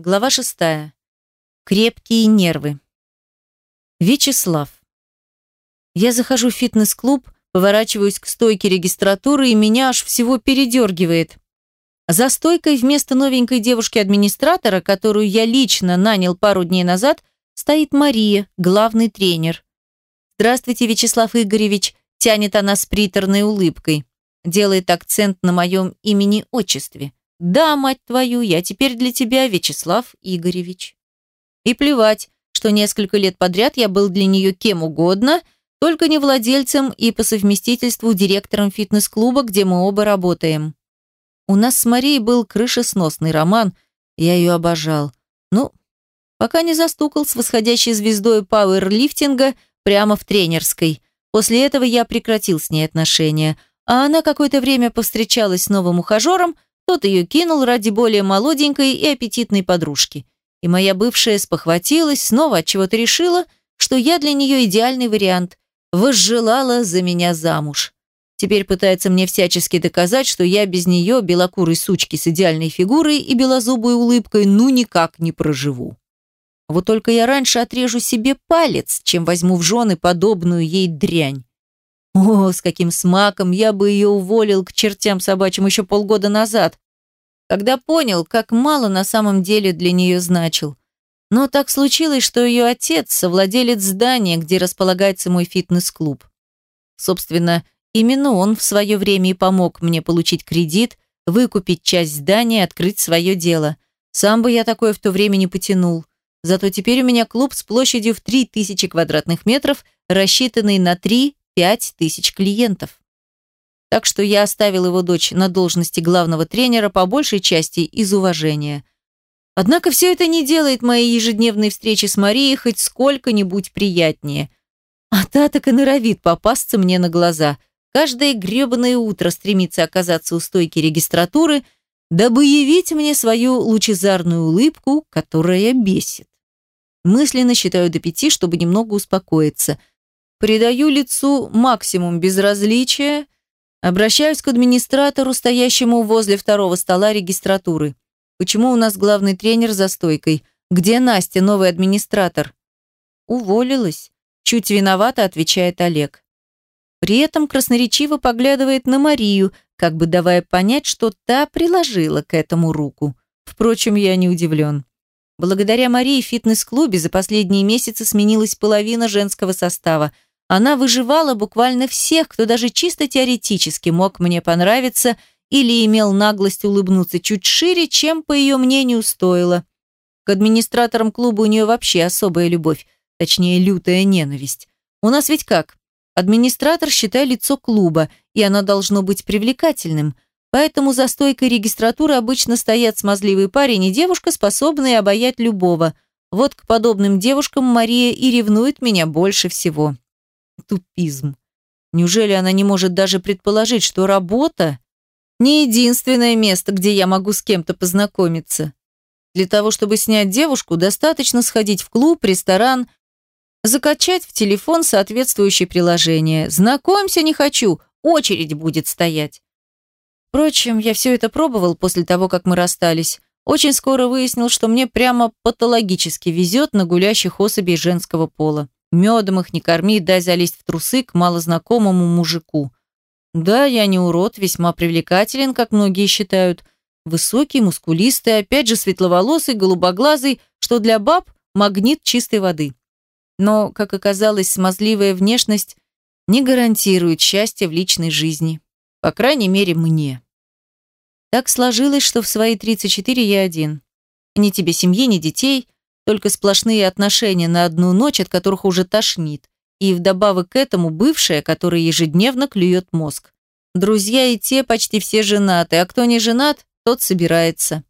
Глава шестая. Крепкие нервы. Вячеслав. Я захожу в фитнес-клуб, поворачиваюсь к стойке регистратуры, и меня аж всего передергивает. За стойкой вместо новенькой девушки-администратора, которую я лично нанял пару дней назад, стоит Мария, главный тренер. «Здравствуйте, Вячеслав Игоревич», – тянет она с приторной улыбкой. Делает акцент на моем имени-отчестве. Да, мать твою, я теперь для тебя Вячеслав Игоревич. И плевать, что несколько лет подряд я был для нее кем угодно, только не владельцем и по совместительству директором фитнес-клуба, где мы оба работаем. У нас с Марией был крышесносный роман, я ее обожал. Ну, пока не застукал с восходящей звездой пауэрлифтинга прямо в тренерской. После этого я прекратил с ней отношения, а она какое-то время повстречалась с новым ухажером – тот ее кинул ради более молоденькой и аппетитной подружки. И моя бывшая спохватилась, снова от чего-то решила, что я для нее идеальный вариант. Возжелала за меня замуж. Теперь пытается мне всячески доказать, что я без нее, белокурой сучки с идеальной фигурой и белозубой улыбкой, ну никак не проживу. Вот только я раньше отрежу себе палец, чем возьму в жены подобную ей дрянь. О, с каким смаком я бы ее уволил к чертям собачьим еще полгода назад, когда понял, как мало на самом деле для нее значил. Но так случилось, что ее отец – совладелец здания, где располагается мой фитнес-клуб. Собственно, именно он в свое время и помог мне получить кредит, выкупить часть здания, открыть свое дело. Сам бы я такое в то время не потянул. Зато теперь у меня клуб с площадью в 3000 квадратных метров, рассчитанный на 3 пять тысяч клиентов. Так что я оставил его дочь на должности главного тренера по большей части из уважения. Однако все это не делает мои ежедневные встречи с Марией хоть сколько-нибудь приятнее. А та так и норовит попасться мне на глаза. Каждое гребаное утро стремится оказаться у стойки регистратуры, дабы явить мне свою лучезарную улыбку, которая бесит. Мысленно считаю до пяти, чтобы немного успокоиться – Придаю лицу максимум безразличия, обращаюсь к администратору, стоящему возле второго стола регистратуры. Почему у нас главный тренер за стойкой? Где Настя, новый администратор? Уволилась. Чуть виновата, отвечает Олег. При этом красноречиво поглядывает на Марию, как бы давая понять, что та приложила к этому руку. Впрочем, я не удивлен. Благодаря Марии в фитнес-клубе за последние месяцы сменилась половина женского состава – она выживала буквально всех, кто даже чисто теоретически мог мне понравиться или имел наглость улыбнуться чуть шире, чем, по ее мнению, стоило. К администраторам клуба у нее вообще особая любовь, точнее, лютая ненависть. У нас ведь как? Администратор, считай, лицо клуба, и оно должно быть привлекательным. Поэтому за стойкой регистратуры обычно стоят смазливый парень и девушка, способные обаять любого. Вот к подобным девушкам Мария и ревнует меня больше всего. Тупизм. Неужели она не может даже предположить, что работа не единственное место, где я могу с кем-то познакомиться? Для того, чтобы снять девушку, достаточно сходить в клуб, ресторан, закачать в телефон соответствующее приложение. Знакомься не хочу, очередь будет стоять. Впрочем, я все это пробовал после того, как мы расстались. Очень скоро выяснил, что мне прямо патологически везет на гулящих особей женского пола. Медом их не корми, дай залезть в трусы к малознакомому мужику. Да, я не урод, весьма привлекателен, как многие считают. Высокий, мускулистый, опять же светловолосый, голубоглазый, что для баб магнит чистой воды. Но, как оказалось, смазливая внешность не гарантирует счастья в личной жизни. По крайней мере, мне. Так сложилось, что в свои 34 я один. Ни тебе семьи, ни детей – только сплошные отношения на одну ночь, от которых уже тошнит. И вдобавок к этому бывшая, которая ежедневно клюет мозг. Друзья и те почти все женаты, а кто не женат, тот собирается.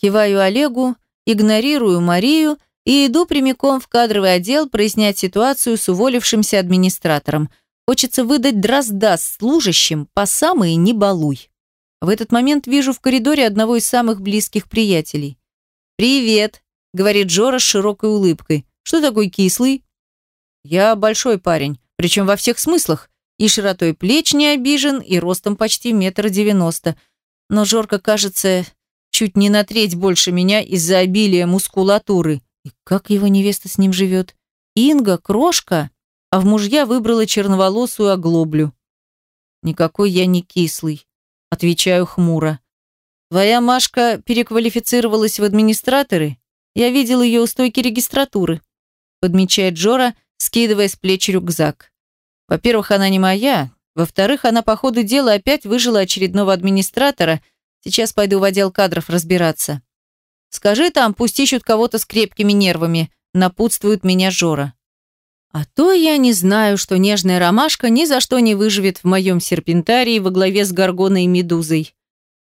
Киваю Олегу, игнорирую Марию и иду прямиком в кадровый отдел прояснять ситуацию с уволившимся администратором. Хочется выдать дрозда служащим по самые не балуй. В этот момент вижу в коридоре одного из самых близких приятелей. «Привет!» Говорит Жора с широкой улыбкой. Что такой кислый? Я большой парень, причем во всех смыслах. И широтой плеч не обижен, и ростом почти метр девяносто. Но Жорка, кажется, чуть не на треть больше меня из-за обилия мускулатуры. И как его невеста с ним живет? Инга, крошка, а в мужья выбрала черноволосую оглоблю. Никакой я не кислый, отвечаю хмуро. Твоя Машка переквалифицировалась в администраторы? Я видел ее у стойки регистратуры, подмечает Джора, скидывая с плеч рюкзак. Во-первых, она не моя, во-вторых, она по ходу дела опять выжила очередного администратора. Сейчас пойду в отдел кадров разбираться. Скажи там, пусть ищут кого-то с крепкими нервами, напутствует меня Жора. А то я не знаю, что нежная ромашка ни за что не выживет в моем серпентарии во главе с Горгоной и Медузой.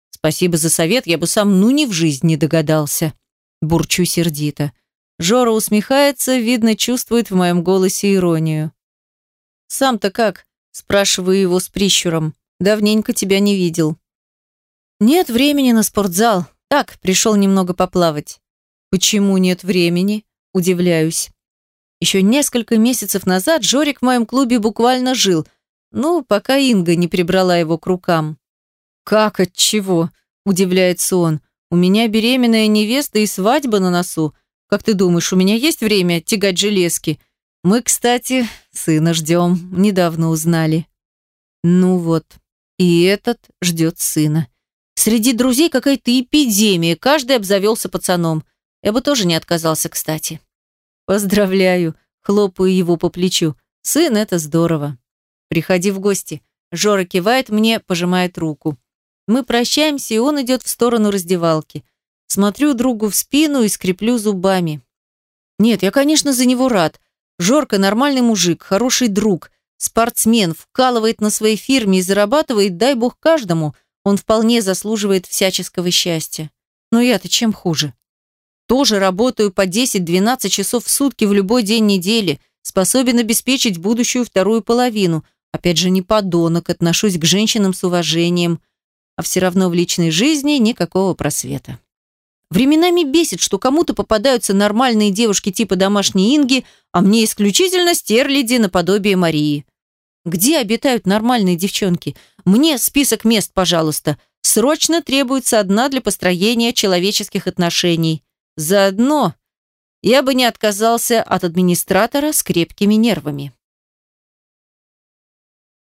Спасибо за совет, я бы сам ну ни в жизнь не догадался. Бурчу сердито. Жора усмехается, видно, чувствует в моем голосе иронию. «Сам-то как?» Спрашиваю его с прищуром. Давненько тебя не видел. Нет времени на спортзал. Так, пришел немного поплавать. Почему нет времени? Удивляюсь. Еще несколько месяцев назад Жорик в моем клубе буквально жил. Ну, пока Инга не прибрала его к рукам. Как от чего? Удивляется он. У меня беременная невеста и свадьба на носу. Как ты думаешь, у меня есть время тягать железки? Мы, кстати, сына ждем, недавно узнали. Ну вот, и этот ждет сына. Среди друзей какая-то эпидемия, каждый обзавелся пацаном. Я бы тоже не отказался, кстати. Поздравляю, хлопаю его по плечу. Сын, это здорово. Приходи в гости. Жора кивает мне, пожимает руку. Мы прощаемся, и он идет в сторону раздевалки. Смотрю другу в спину и скреплю зубами. Нет, я, конечно, за него рад. Жорка нормальный мужик, хороший друг, спортсмен, вкалывает на своей фирме и зарабатывает, дай бог каждому, он вполне заслуживает всяческого счастья. Но я-то чем хуже? Тоже работаю по 10-12 часов в сутки в любой день недели, способен обеспечить будущую вторую половину. Опять же, не подонок, отношусь к женщинам с уважением, а все равно в личной жизни никакого просвета. Временами бесит, что кому-то попадаются нормальные девушки типа домашней Инги, а мне исключительно стерляди наподобие Марии. Где обитают нормальные девчонки? Мне список мест, пожалуйста. Срочно требуется одна для построения человеческих отношений. Заодно я бы не отказался от администратора с крепкими нервами.